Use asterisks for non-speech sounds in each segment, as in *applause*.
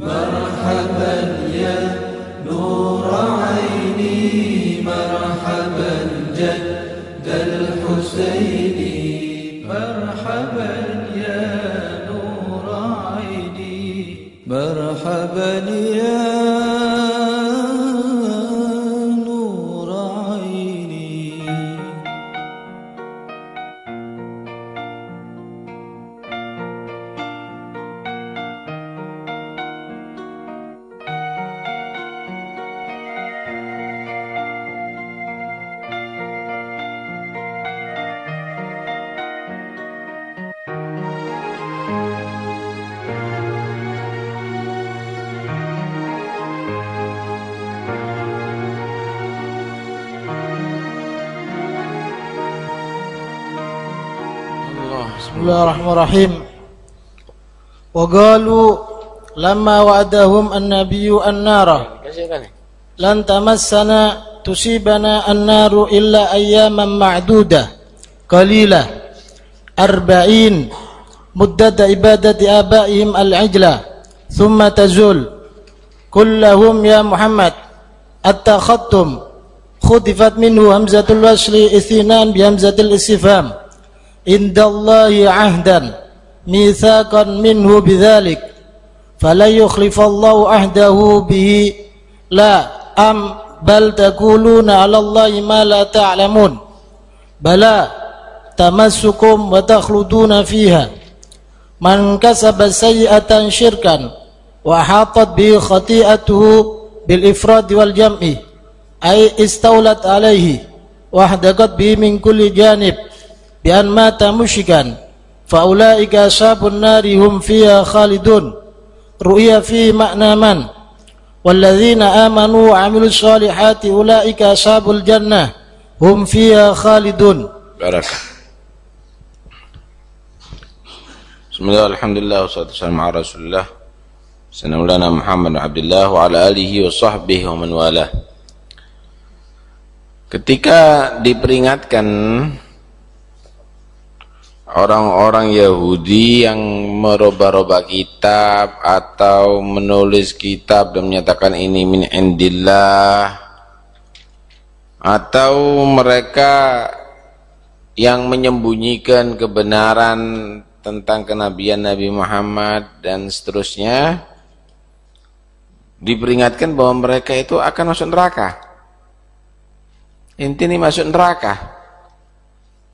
مرحبا يا نور عيني مرحبا جد الحسين مرحبا Wa qalu lamma wa'adahum an-nabiyyu an-nara lan tamassana tusibana an-naru illa ayyaman ma'dudah qalilah arba'in muddat ibadati abaihim al-ajla thumma tazul kullahum ya Muhammad attakhattum khudifat minhu hamzatul wasli ithinan bi hamzatil istifham عند الله عهدا ميثاقا منه بذلك فلا يخلف الله عهده به لا أم بل تقولون على الله ما لا تعلمون بلى تمسكم وتخلدون فيها من كسب سيئة شركا وحاطت به خطيئته بالإفراد والجمع أي استولت عليه واحدقت به من كل جانب بأن مات مشركا faulaika ashabun nari hum fiha khalidun. Ru'ya fi ma'na man? Walladzina amanu wa amilus solihati ulaika ashabul jannah. Hum fiha khalidun. Bismillah, alhamdulillah, wassalatu wassalamu ala Muhammad wa ala alihi wa sahbihi wa man walah Ketika diperingatkan orang-orang Yahudi yang merubah-rubah kitab atau menulis kitab dan menyatakan ini min indillah atau mereka yang menyembunyikan kebenaran tentang kenabian Nabi Muhammad dan seterusnya diperingatkan bahwa mereka itu akan masuk neraka. Inti ini masuk neraka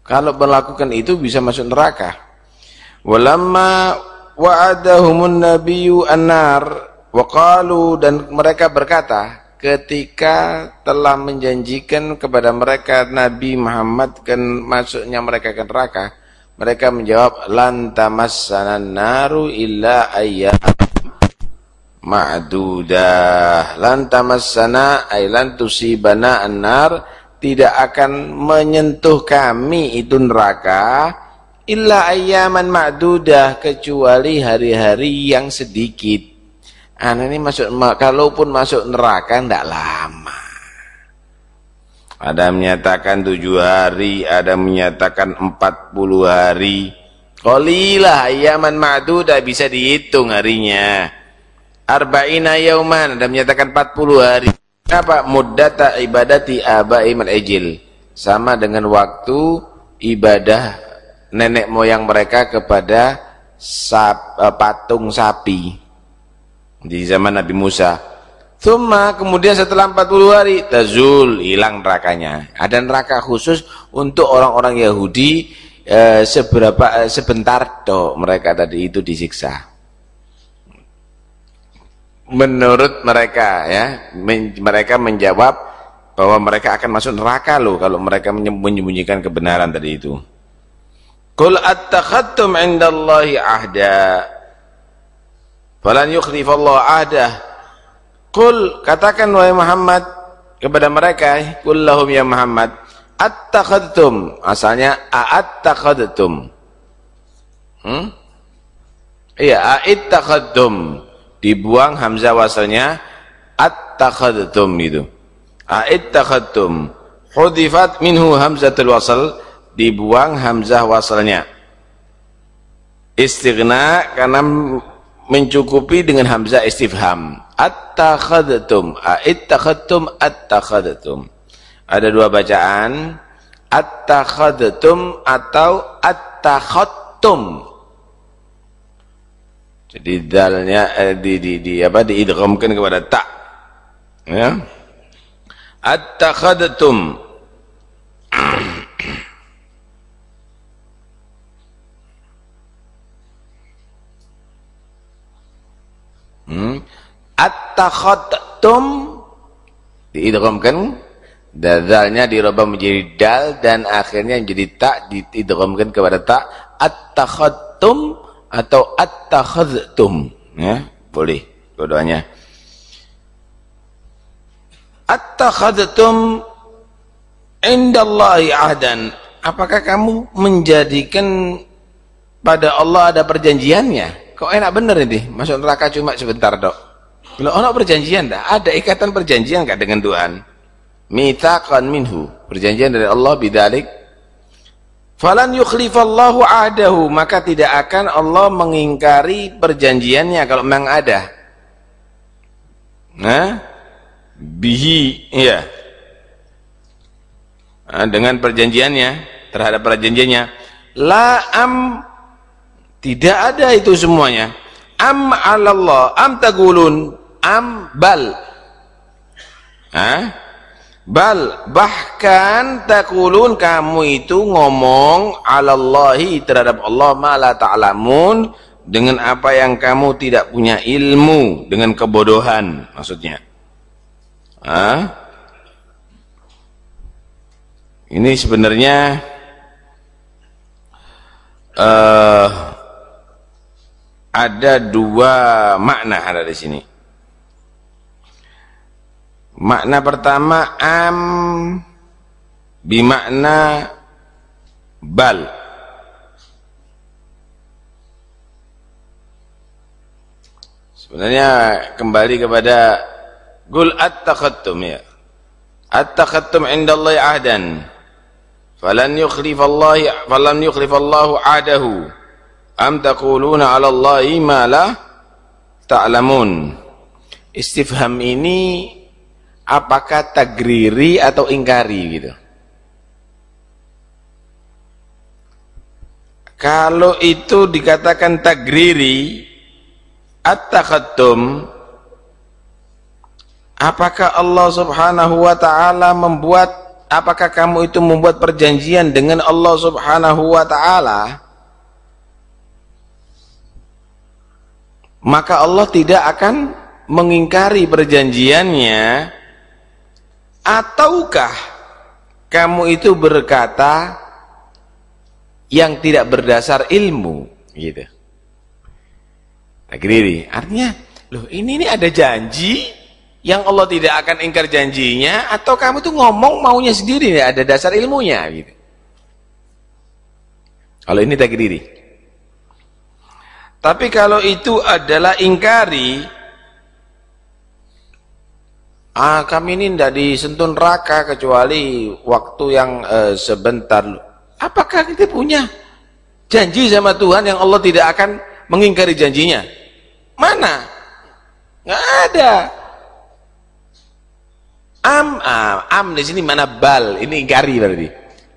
kalau melakukan itu bisa masuk neraka. Walamma wa'adahumun nabiyyu an-nar wa qalu dan mereka berkata ketika telah menjanjikan kepada mereka Nabi Muhammad kan masuknya mereka ke neraka mereka menjawab lan tamassana naru illa ayyam ma'dudah lan tamassana ay lan tusibana an-nar tidak akan menyentuh kami itu neraka illa ayyaman ma'dudah kecuali hari-hari yang sedikit. Anak ini masuk kalaupun masuk neraka tidak lama. Ada menyatakan tujuh hari, ada menyatakan empat puluh hari. Qalilah ayyaman ma'dudah bisa dihitung harinya. Arba'ina yauman, ada menyatakan empat puluh hari. Apa muddata ibadati abaim al-ijil sama dengan waktu ibadah nenek moyang mereka kepada sap, uh, patung sapi di zaman Nabi Musa. Thumma kemudian setelah 40 hari tazul hilang nerakanya. Ada neraka khusus untuk orang-orang Yahudi uh, seberapa uh, sebentar toh mereka tadi itu disiksa menurut mereka ya. Men, mereka menjawab bahwa mereka akan masuk neraka loh kalau mereka menyembunyikan kebenaran tadi itu. Qul attakhadtum 'indallahi ahda. Falan yukhlifallahu ahdah Qul katakan wahai Muhammad kepada mereka qul lahum ya Muhammad attakhadtum. Asalnya a'attakhadtum. Hmm? iya a'ittakhadtum dibuang hamzah wasalnya at-takhadtum itu at-takhadtum hudifat minhu hamzatul wasal. Dibuang hamzah wasalnya. Istighna karena mencukupi dengan hamzah istifham. Attakhadtum, aittakhadtum, attakhadtum. Ada dua bacaan, attakhadtum atau attakhattum. Jadi dalnya eh, di di di apa diidghamkan kepada ta. Ya. Attakhadtum. Hmm. Attakhadtum diidghamkan dadalnya dirubah menjadi dal dan akhirnya menjadi tak diidghamkan kepada ta. Attakhadtum atau at-takhadtum ya boleh keduanya at-takhadtum indallahi ahdan. Apakah kamu menjadikan pada Allah ada perjanjiannya? Kok enak bener ini? Masuk neraka cuma sebentar dok. Kalau orang perjanjian dah ada ikatan perjanjian enggak dengan Tuhan? Mitaqan minhu. Perjanjian dari Allah bidalik Falan yukhlifallahu adahu maka tidak akan Allah mengingkari perjanjiannya kalau memang ada. Nah, bihi ya. Nah, dengan perjanjiannya terhadap perjanjiannya la am tidak ada itu semuanya. Am Allah am tagulun am bal. Hah? Bal bahkan takulun kamu itu ngomong alallahi terhadap Allah mala ta'lamun dengan apa yang kamu tidak punya ilmu dengan kebodohan maksudnya. Hah? Ini sebenarnya uh, ada dua makna ada di sini. Makna pertama am bimakna bal. Sebenarnya kembali kepada gul at-takhattum ya. At-takhattum indallahi ahdan. Falan yukhlifallahi falan yukhlifallahu adahu. Am taquluna 'ala Allahi ma la ta'lamun. Istifham ini apakah tagriri atau ingkari gitu? Kalau itu dikatakan tagriri at-takhattum apakah Allah subhanahu wa ta'ala membuat apakah kamu itu membuat perjanjian dengan Allah subhanahu wa ta'ala? Maka Allah tidak akan mengingkari perjanjiannya ataukah kamu itu berkata yang tidak berdasar ilmu? Gitu. Akhirnya, artinya loh ini ini ada janji yang Allah tidak akan ingkar janjinya atau kamu tuh ngomong maunya sendiri ya ada dasar ilmunya? Gitu. Kalau ini tak diri. Tapi kalau itu adalah ingkari Ah, kami ini tidak disentuh neraka kecuali waktu yang uh, sebentar. Apakah kita punya janji sama Tuhan yang Allah tidak akan mengingkari janjinya? Mana? Nggak ada. Am, am, am di sini mana bal? Ini ingkari berarti.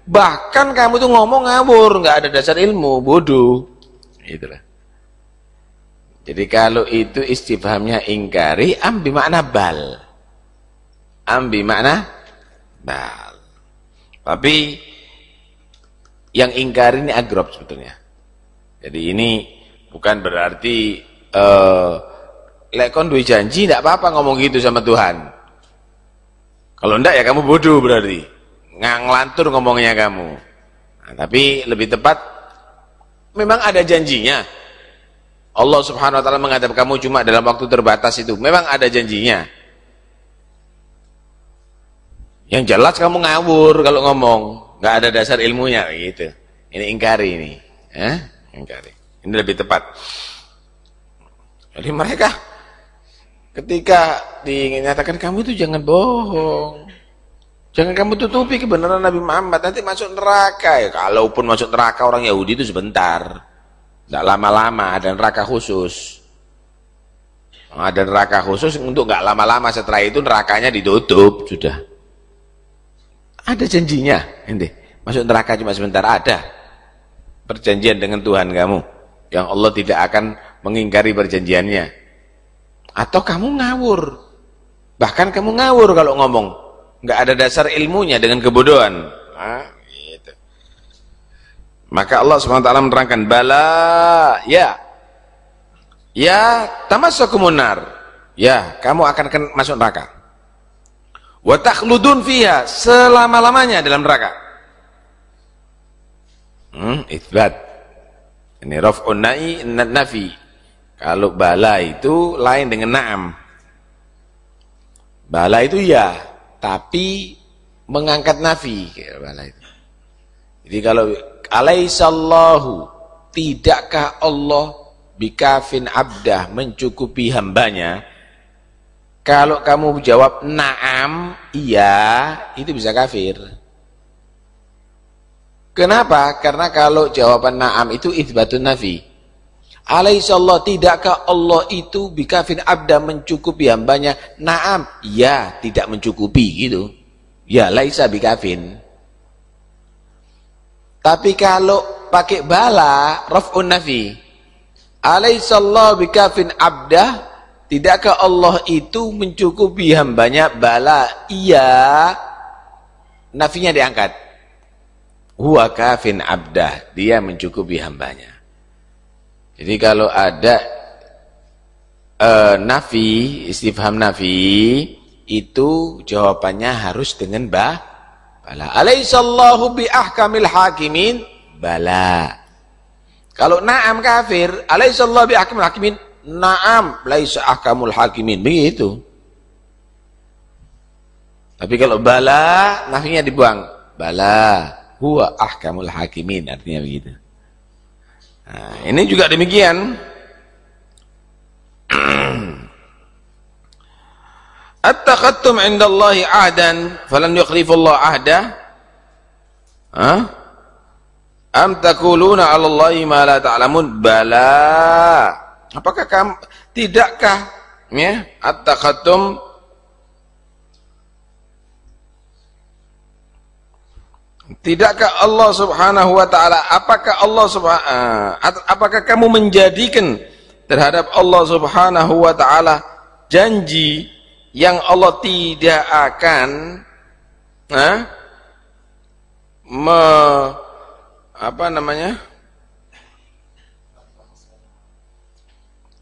Bahkan kamu tuh ngomong ngawur, nggak ada dasar ilmu, bodoh. Itulah. Jadi kalau itu istifhamnya ingkari, am bermakna bal ambi makna bal. Tapi yang ingkar ini agrob sebetulnya. Jadi ini bukan berarti uh, lekon duit janji tidak apa-apa ngomong gitu sama Tuhan. Kalau enggak ya kamu bodoh berarti. Nganglantur ngomongnya kamu. Nah, tapi lebih tepat memang ada janjinya. Allah Subhanahu wa taala menghadap kamu cuma dalam waktu terbatas itu. Memang ada janjinya. Yang jelas kamu ngawur kalau ngomong, nggak ada dasar ilmunya gitu. Ini ingkari ini, ya, ingkari. Ini lebih tepat. Jadi mereka ketika dinyatakan kamu itu jangan bohong. Jangan kamu tutupi kebenaran Nabi Muhammad, nanti masuk neraka ya. Kalaupun masuk neraka orang Yahudi itu sebentar. Tidak lama-lama, ada neraka khusus. ada neraka khusus untuk nggak lama-lama setelah itu nerakanya ditutup sudah ada janjinya. Ini masuk neraka cuma sebentar. Ada. Perjanjian dengan Tuhan kamu yang Allah tidak akan mengingkari perjanjiannya. Atau kamu ngawur. Bahkan kamu ngawur kalau ngomong. Nggak ada dasar ilmunya dengan kebodohan. Nah, gitu. maka Allah SWT menerangkan bala ya. Ya tamassakumun ya kamu akan masuk neraka wa takhludun fiha selama-lamanya dalam neraka. Hmm itsbat ini raf'un na'i nafi. Kalau bala itu lain dengan na'am. Bala itu ya tapi mengangkat nafi bala itu. Jadi kalau alaihissallahu tidakkah Allah bikafin abdah mencukupi hambanya kalau kamu jawab naam iya itu bisa kafir. Kenapa? Karena kalau jawaban naam itu itsbatun nafi. Alaihissallah tidakkah Allah itu bikafin abdah mencukupi hambanya? Naam iya tidak mencukupi gitu. Ya laisa bikafin tapi kalau pakai bala raf'un nafi. Alaihissallahu bikafin abdah Tidakkah Allah itu mencukupi hambanya bala? Iya. Nafinya diangkat. Huwa kafin abdah. Dia mencukupi hambanya. Jadi kalau ada uh, nafi, istifham nafi, itu jawabannya harus dengan ba, bala. Alaihissallahu bi ahkamil hakimin? Bala. Kalau na'am kafir, alaihissallahu bihakamul hakimin. Na'am, laisa ahkamul hakimin. Begitu. Tapi kalau bala, nafinya dibuang. Bala, huwa ahkamul hakimin. Artinya begitu. Nah, ini juga demikian. *clears throat* At-takhattum indallahi ahdan falan yukhlifullah ahda. Hah? Am takuluna 'alallahi ma la ta'lamun? Bala. Apakah kamu tidakkah ya at-takhattum Tidakkah Allah Subhanahu wa taala apakah Allah Subhanahu uh, apakah kamu menjadikan terhadap Allah Subhanahu wa taala janji yang Allah tidak akan uh, me apa namanya?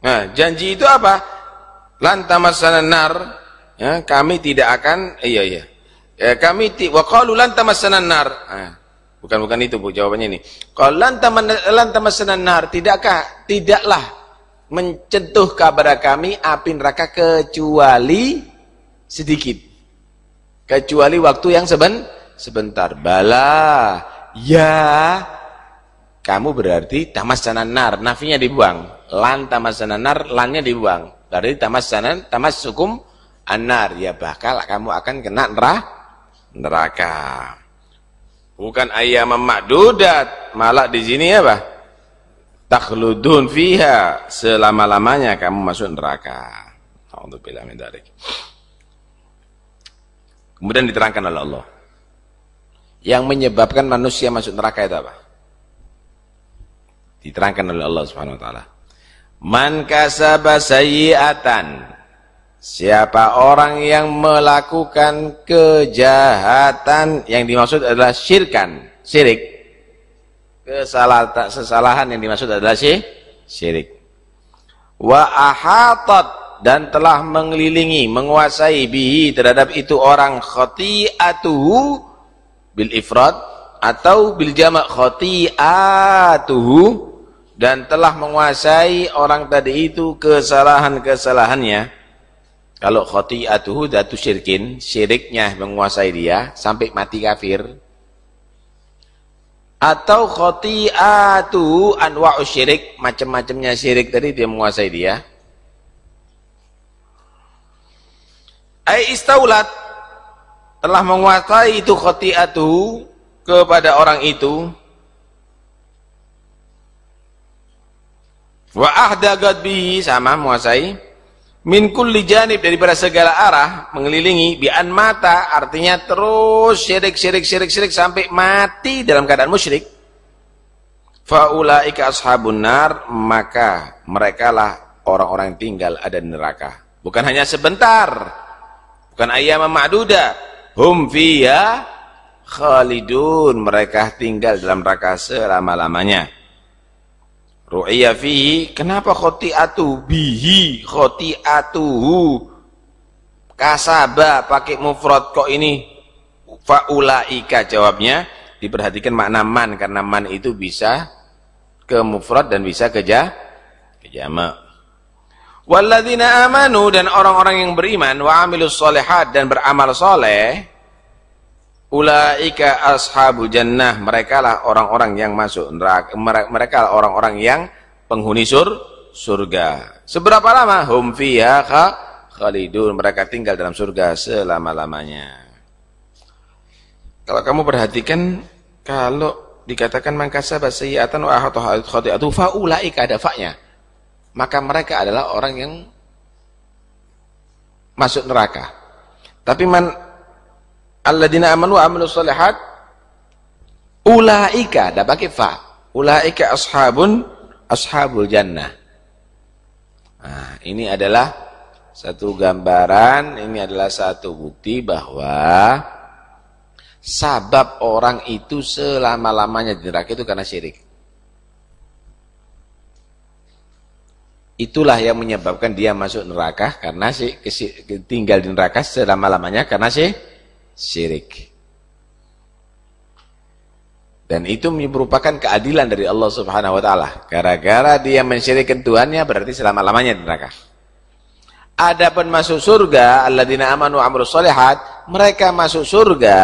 Nah, janji itu apa? Lantamassana nar, ya, kami tidak akan iya iya. Ya, kami ti wa qalu lantamassana nar. Nah, bukan bukan itu Bu jawabannya ini. Qal lantamassana nar, tidakkah tidaklah mencentuh kepada kami api neraka kecuali sedikit. Kecuali waktu yang seben sebentar. Bala ya kamu berarti tamas nar nafinya dibuang. Lan tamas nar lannya dibuang. Berarti tamas tamas sukum anar ya bakal kamu akan kena neraka. Bukan ayam makdudat malah di sini apa? Takhludun fiha selama-lamanya kamu masuk neraka. Alhamdulillah min kemudian diterangkan oleh Allah. Yang menyebabkan manusia masuk neraka itu apa? Diterangkan oleh Allah Subhanahu wa taala. Man kasaba sayyi'atan Siapa orang yang melakukan kejahatan yang dimaksud adalah syirkan, syirik. Kesalahan kesalahan yang dimaksud adalah syirik. Wa ahatat dan telah mengelilingi, menguasai bihi terhadap itu orang khati'atuhu bil ifrad atau bil jamak khati'atuhu dan telah menguasai orang tadi itu kesalahan-kesalahannya. Kalau khati'atuhu datu syirkin syiriknya menguasai dia sampai mati kafir. Atau khati'atuhu anwa'u syirik macam-macamnya syirik tadi dia menguasai dia. Ai istaulat telah menguasai itu khotiatu kepada orang itu wa ahdagat bihi sama menguasai. Min kulli janib daripada segala arah mengelilingi bi an mata artinya terus syirik syirik syirik syirik sampai mati dalam keadaan musyrik. Faulaika ashabun nar maka merekalah orang-orang yang tinggal ada di neraka. Bukan hanya sebentar bukan ayam ma'duda hum fiya khalidun. Mereka tinggal dalam neraka selama-lamanya Ru'iyya fihi, kenapa khoti'atu bihi, khoti'atuhu, kasaba, pakai mufrad kok ini, fa'ulaika jawabnya, diperhatikan makna man, karena man itu bisa ke mufrad dan bisa ke, ja, ke jama' Walladzina amanu dan orang-orang yang beriman wa amilus dan beramal soleh Ulaika ashabul jannah, mereka lah orang-orang yang masuk neraka, mereka orang-orang yang penghuni sur, surga. Seberapa lama? Hum fiha khalidun, mereka tinggal dalam surga selama-lamanya. Kalau kamu perhatikan kalau dikatakan mangkasa sayyi'atan wa ahataha khati'atu fa ulaika ada fa'nya. Maka mereka adalah orang yang masuk neraka. Tapi man alladzina amanu wa amilus solihat ulaika ada pakai fa ulaika ashabun ashabul jannah. Nah, ini adalah satu gambaran ini adalah satu bukti bahwa sabab orang itu selama-lamanya di neraka itu karena syirik. Itulah yang menyebabkan dia masuk neraka karena si, tinggal di neraka selama-lamanya karena si syirik. Dan itu merupakan keadilan dari Allah Subhanahu wa taala. Gara-gara dia mensyirikkan Tuhannya berarti selama-lamanya di neraka. Adapun masuk surga, alladzina amanu amilus solihat, mereka masuk surga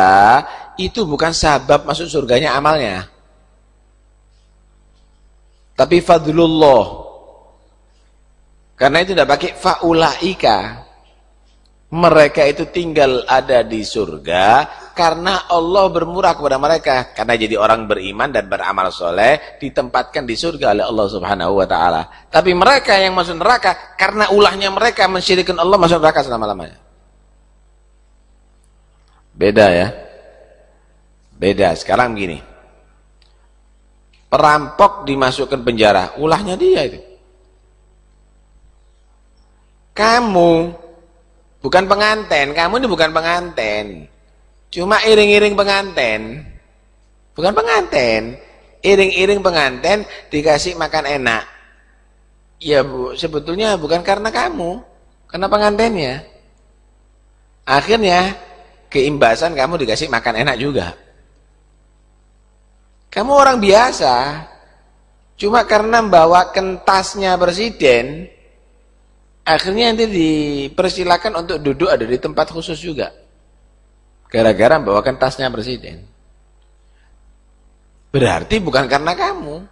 itu bukan sebab masuk surganya amalnya. Tapi fadlullah. Karena itu tidak pakai faulaika mereka itu tinggal ada di surga karena Allah bermurah kepada mereka. Karena jadi orang beriman dan beramal soleh ditempatkan di surga oleh Allah subhanahu wa ta'ala. Tapi mereka yang masuk neraka karena ulahnya mereka mensyirikan Allah masuk neraka selama-lamanya. Beda ya. Beda. Sekarang begini perampok dimasukkan penjara ulahnya dia itu. Kamu Bukan penganten, kamu ini bukan penganten. Cuma iring-iring penganten. Bukan penganten. Iring-iring penganten dikasih makan enak. Ya bu, sebetulnya bukan karena kamu. Karena pengantennya. Akhirnya, keimbasan kamu dikasih makan enak juga. Kamu orang biasa. Cuma karena membawa kentasnya presiden, Akhirnya nanti dipersilakan untuk duduk ada di tempat khusus juga. Gara-gara membawakan tasnya presiden. Berarti bukan karena kamu.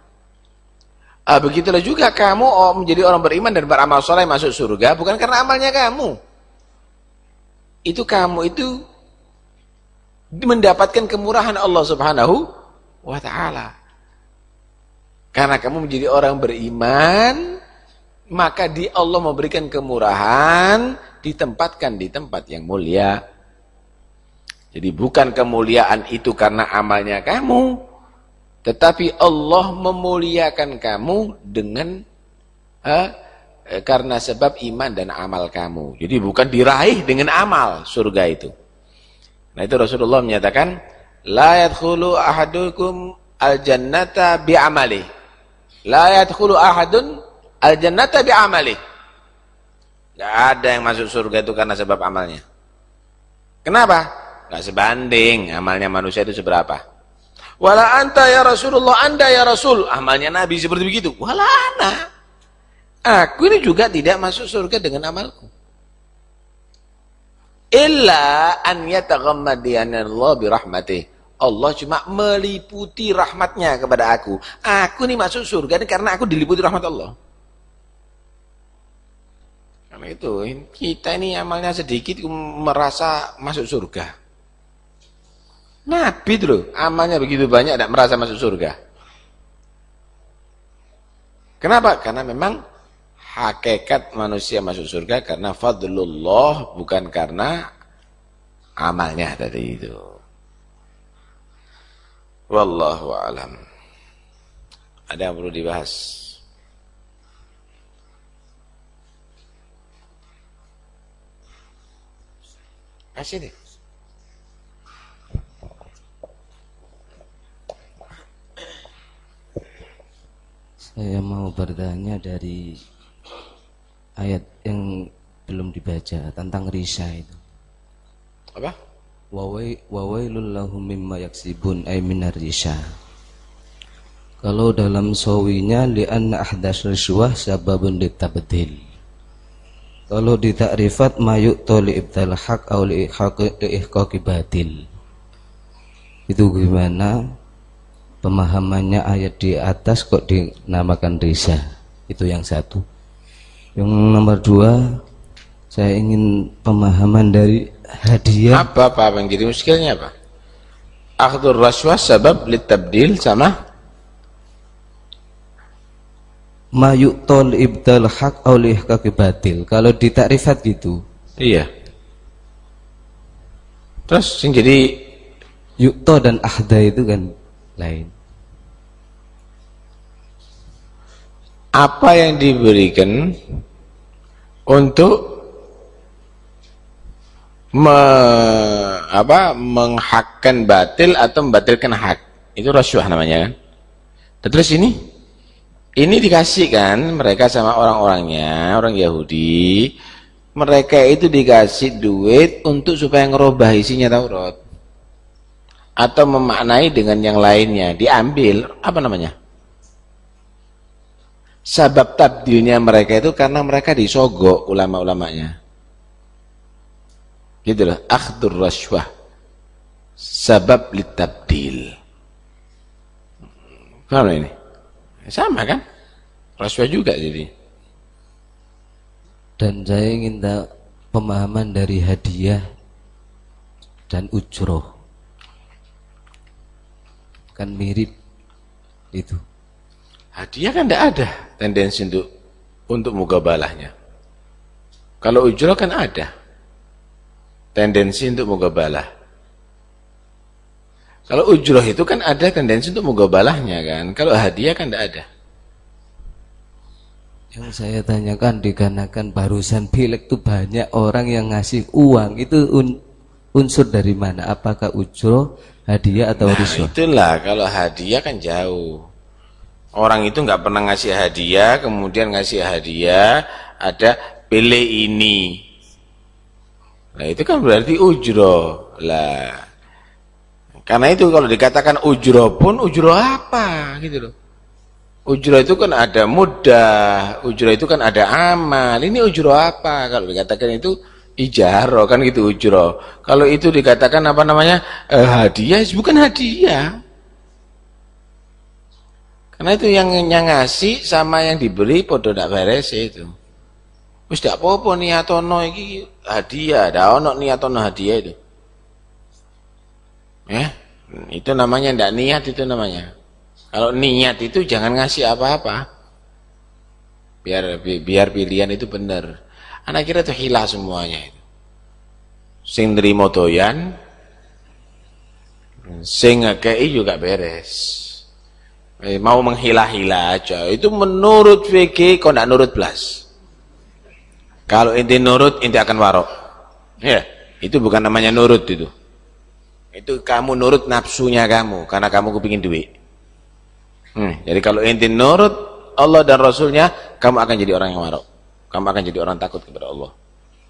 Ah, begitulah juga kamu oh, menjadi orang beriman dan beramal soleh masuk surga bukan karena amalnya kamu. Itu kamu itu mendapatkan kemurahan Allah Subhanahu wa taala. Karena kamu menjadi orang beriman maka di Allah memberikan kemurahan ditempatkan di tempat yang mulia. Jadi bukan kemuliaan itu karena amalnya kamu, tetapi Allah memuliakan kamu dengan eh, karena sebab iman dan amal kamu. Jadi bukan diraih dengan amal surga itu. Nah itu Rasulullah menyatakan, la yadkhulu ahadukum al-jannata bi'amali. La yadkhulu ahadun Al jannata bi amali. Gak ada yang masuk surga itu karena sebab amalnya. Kenapa? Gak sebanding amalnya manusia itu seberapa. Wala anta ya Rasulullah, anda ya Rasul. Amalnya Nabi seperti begitu. Wala ana. Aku ini juga tidak masuk surga dengan amalku. Illa an yataghammadiyana Allah birahmatih. Allah cuma meliputi rahmatnya kepada aku. Aku ini masuk surga ini karena aku diliputi rahmat Allah. Karena itu kita ini amalnya sedikit merasa masuk surga. Nabi itu amalnya begitu banyak tidak merasa masuk surga. Kenapa? Karena memang hakikat manusia masuk surga karena fadlullah bukan karena amalnya tadi itu. Wallahu alam. Ada yang perlu dibahas? Kasih deh. Saya mau bertanya dari ayat yang belum dibaca tentang risa itu. Apa? Wawai wawailul lahum mimma yaksibun ay minar risa. Kalau dalam sawinya li'anna ahdas riswah sababun litabdil. Kalau di takrifat mayuk toli ibtal haq au li ihqaqi batil. Itu gimana? pemahamannya ayat di atas kok dinamakan risa itu yang satu yang nomor dua saya ingin pemahaman dari hadiah apa apa yang jadi muskilnya apa akhdur raswa sabab litabdil sama mayuk tol ibdal hak oleh kaki batil. Kalau ditakrifat gitu. Iya. Terus yang jadi yukto dan ahda itu kan lain. Apa yang diberikan untuk me, apa, menghakkan batil atau membatilkan hak? Itu rasyuah namanya kan. Terus ini ini dikasih kan mereka sama orang-orangnya orang Yahudi. Mereka itu dikasih duit untuk supaya ngerubah isinya Taurat atau memaknai dengan yang lainnya. Diambil apa namanya? Sabab tabdilnya mereka itu karena mereka disogok ulama-ulamanya. Gitu loh. Akhdur rasywah sabab litabdil. Paham ini sama kan? Rasywah juga jadi. Dan saya ingin tahu pemahaman dari hadiah dan ujroh. Kan mirip itu. Hadiah kan tidak ada tendensi untuk untuk mugabalahnya. Kalau ujroh kan ada tendensi untuk mugabalah kalau ujroh itu kan ada tendensi untuk mugabalahnya kan. Kalau hadiah kan tidak ada. Yang saya tanyakan dikarenakan barusan pilek itu banyak orang yang ngasih uang. Itu un, unsur dari mana? Apakah ujroh hadiah atau nah, itulah. Kalau hadiah kan jauh. Orang itu nggak pernah ngasih hadiah kemudian ngasih hadiah ada pilih ini. Nah itu kan berarti ujro lah karena itu kalau dikatakan ujro pun ujro apa gitu loh ujro itu kan ada mudah ujro itu kan ada amal ini ujro apa kalau dikatakan itu ijaro kan gitu ujro. Kalau itu dikatakan apa namanya eh, hadiah, bukan hadiah. Karena itu yang, yang ngasih sama yang diberi podo tidak beres itu. Tidak apa-apa niatono iki hadiah, ada ono niatono hadiah itu. Ya, itu namanya tidak niat itu namanya. Kalau niat itu jangan ngasih apa-apa. Biar biar pilihan itu benar. Anak kira itu hilah semuanya itu. Sing nerima doyan, sing juga beres. Eh, mau menghilah-hilah aja. Itu menurut VG kok tidak nurut belas. Kalau inti nurut, inti akan warok. Ya, itu bukan namanya nurut itu. Itu kamu nurut nafsunya kamu, karena kamu kepingin duit. Hmm, jadi kalau inti nurut Allah dan Rasulnya, kamu akan jadi orang yang warok. Kamu akan jadi orang takut kepada Allah.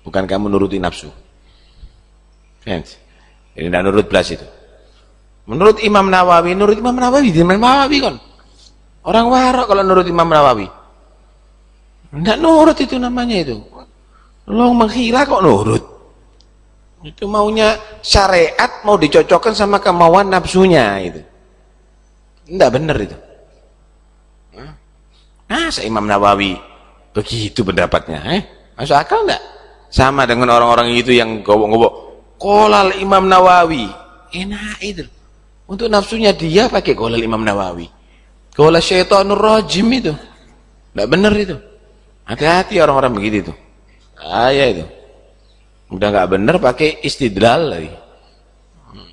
Bukan kamu nuruti nafsu. Ini tidak nurut belas itu. Menurut Imam Nawawi, nurut Imam Nawawi, Imam Nawawi kan. Orang warok kalau nurut Imam Nawawi. Tidak nurut itu namanya itu. Lo menghila kok nurut. Itu maunya syariat mau dicocokkan sama kemauan nafsunya itu. Tidak benar itu. Nah, Imam Nawawi Begitu pendapatnya. Eh? Masuk akal enggak? Sama dengan orang-orang itu yang gobok-gobok. Kolal Imam Nawawi. Enak itu. Untuk nafsunya dia pakai kolal Imam Nawawi. Kolal syaitanur rajim itu. Enggak benar itu. Hati-hati orang-orang begitu tuh. Ayah itu. Udah nggak bener pakai istidlal lagi. Hmm.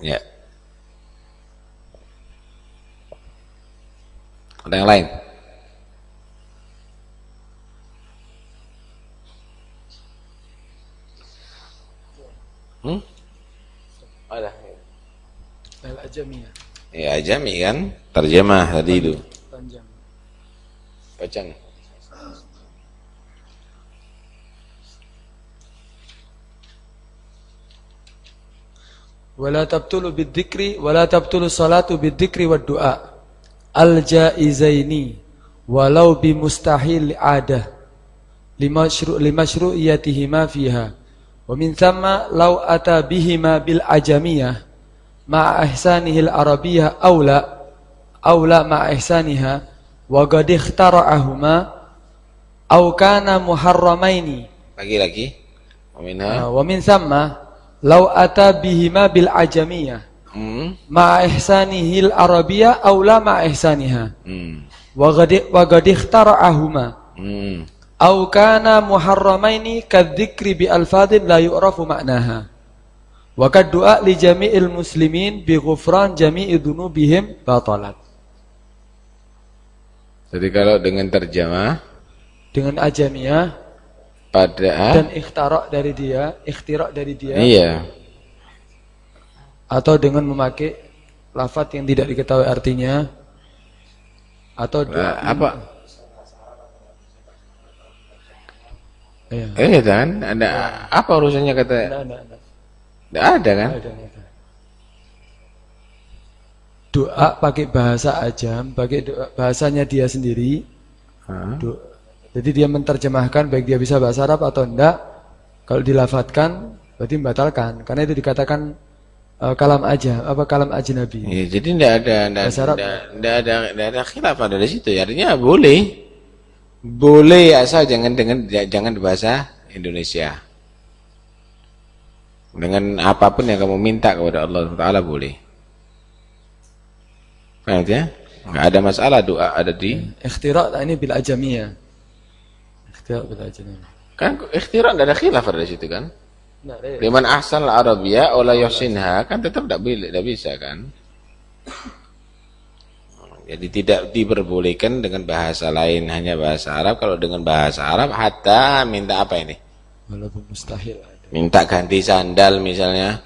Ya. Ada yang lain? Hmm? Ada. Al-Ajamiyah. Ya, Ajami kan? Terjemah tadi itu. Panjang. Panjang. Wala tabtulu bidzikri wala tabtulu salatu bidzikri wad du'a. Al jaizaini walau bi mustahil adah limasyru'iyatihima fiha. Wa min thamma law ata bihima bil ajamiyah ma ihsanihil arabiyah aula aula ma ihsaniha wa qad ikhtara'ahuma aw kana muharramaini. Lagi lagi. Wa wa min thamma Lau ata bihima bil ajamiyah. Hmm. Ma ihsanihil arabiyah aula ma ihsaniha. Hmm. Wa gadi wa gadi. Hmm. Au kana muharramaini kadzikri bi alfadin la yu'rafu ma'naha. Wa kad du'a li jami'il muslimin bi ghufran jami'i dhunubihim batalat. Jadi kalau dengan terjemah dengan ajamiyah pada dan ikhtarok dari dia, ikhtirok dari dia. Iya. Atau dengan memakai lafaz yang tidak diketahui artinya atau uh, apa? Iya. Eh kan ada apa urusannya kata? Tidak ada, ada kan? Ada, ada. Doa pakai bahasa ajam, pakai doa, bahasanya dia sendiri. Do, jadi dia menerjemahkan baik dia bisa bahasa Arab atau enggak. Kalau dilafatkan berarti membatalkan karena itu dikatakan uh, kalam aja apa kalam ajnabi. Ya, jadi tidak ada tidak ada ada tidak ada khilaf ada di situ. Artinya boleh. Boleh asal jangan dengan jangan bahasa Indonesia. Dengan apa pun yang kamu minta kepada Allah Taala boleh. Paham ya? Enggak ada masalah doa ada di ikhtira ini bil ajamiyah. Bil ajamiyah. Kan ikhtira tidak ada khilaf ada di situ kan? Liman ahsan al-arabiyya kan tetap tidak boleh, tidak bisa kan? Jadi tidak diperbolehkan dengan bahasa lain hanya bahasa Arab. Kalau dengan bahasa Arab hatta minta apa ini? Walaupun mustahil. Minta ganti sandal misalnya,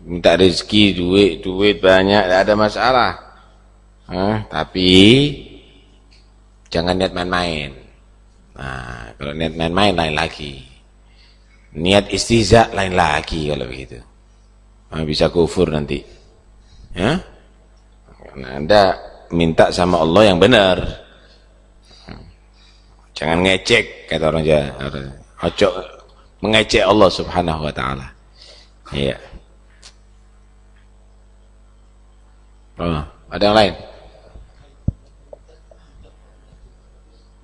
minta rezeki duit duit banyak, tidak ada masalah. Hah, tapi jangan niat main-main. Nah, kalau niat main-main lain lagi. Niat istiza lain lagi kalau begitu. Nah, bisa kufur nanti. Ya? Nah, anda minta sama Allah yang benar. Jangan ngecek kata orang Jawa. Ojo mengecek Allah Subhanahu wa taala. Iya. Oh, ada yang lain?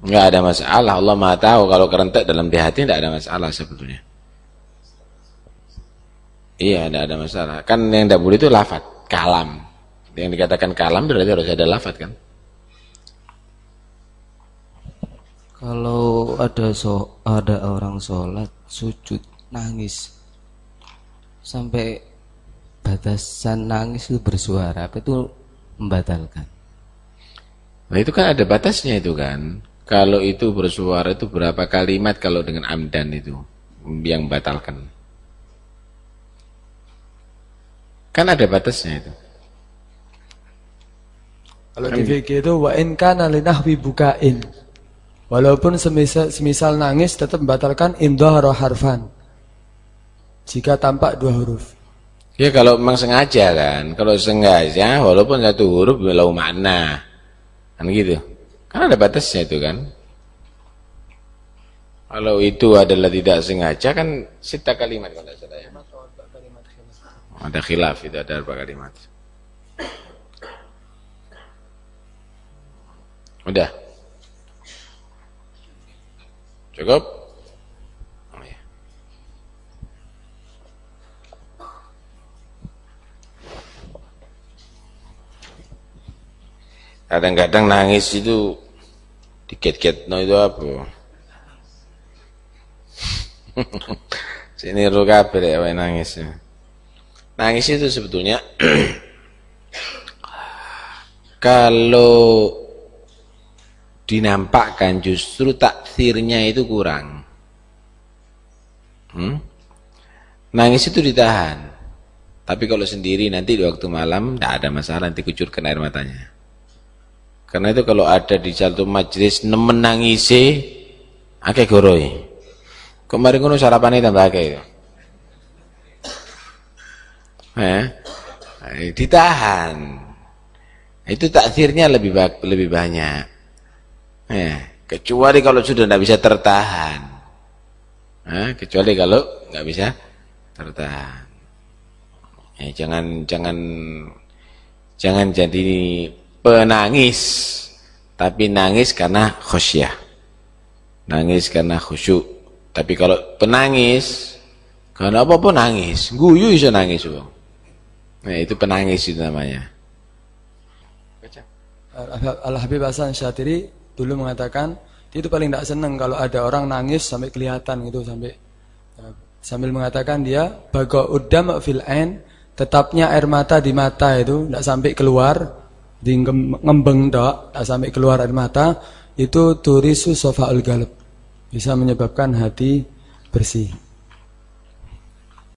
Enggak ada masalah. Allah Maha tahu kalau kerentak dalam di hati tidak ada masalah sebetulnya. Iya, tidak ada masalah. Kan yang tidak boleh itu lafaz, kalam. Yang dikatakan kalam berarti harus ada lafaz kan? Kalau ada so ada orang sholat sujud nangis sampai batasan nangis itu bersuara apa itu membatalkan? Nah itu kan ada batasnya itu kan. Kalau itu bersuara itu berapa kalimat kalau dengan amdan itu yang batalkan? Kan ada batasnya itu. Kalau di fikih itu wa in kana linahwi bukain. Walaupun semisal, semisal nangis tetap membatalkan indhara harfan. Jika tampak dua huruf. Ya kalau memang sengaja kan. Kalau sengaja walaupun satu huruf belau makna. Kan gitu. Kan ada batasnya itu kan. Kalau itu adalah tidak sengaja kan sita kalimat kalau tidak salah ya. Ada khilaf itu ada beberapa kalimat. Udah. Cukup? Oh, ya. Kadang-kadang nangis itu Diket-ket no itu apa? *laughs* Sini ru kabeh ya nangis. Nangis itu sebetulnya *clears throat* kalau dinampakkan justru taksirnya itu kurang. Hmm? Nangis itu ditahan. Tapi kalau sendiri nanti di waktu malam tidak ada masalah nanti kucurkan air matanya. Karena itu kalau ada di satu majelis nemen nangisi akeh goroi. Kemarin sarapan tambah akeh itu. Eh, ditahan. Itu takdirnya lebih lebih banyak. Eh, kecuali kalau sudah tidak bisa tertahan. Eh, kecuali kalau nggak bisa tertahan. Ya, jangan jangan jangan jadi penangis tapi nangis karena khusyah. Nangis karena khusyuk. Tapi kalau penangis karena apa pun nangis, guyu bisa nangis, Bang. Nah, itu penangis itu namanya. Al-Habib Hasan Syatiri dulu mengatakan dia itu paling tidak senang kalau ada orang nangis sampai kelihatan gitu sampai sambil mengatakan dia bago udam fil ain tetapnya air mata di mata itu tidak sampai keluar di ngembeng dok tidak sampai keluar air mata itu turisu sofaul galab bisa menyebabkan hati bersih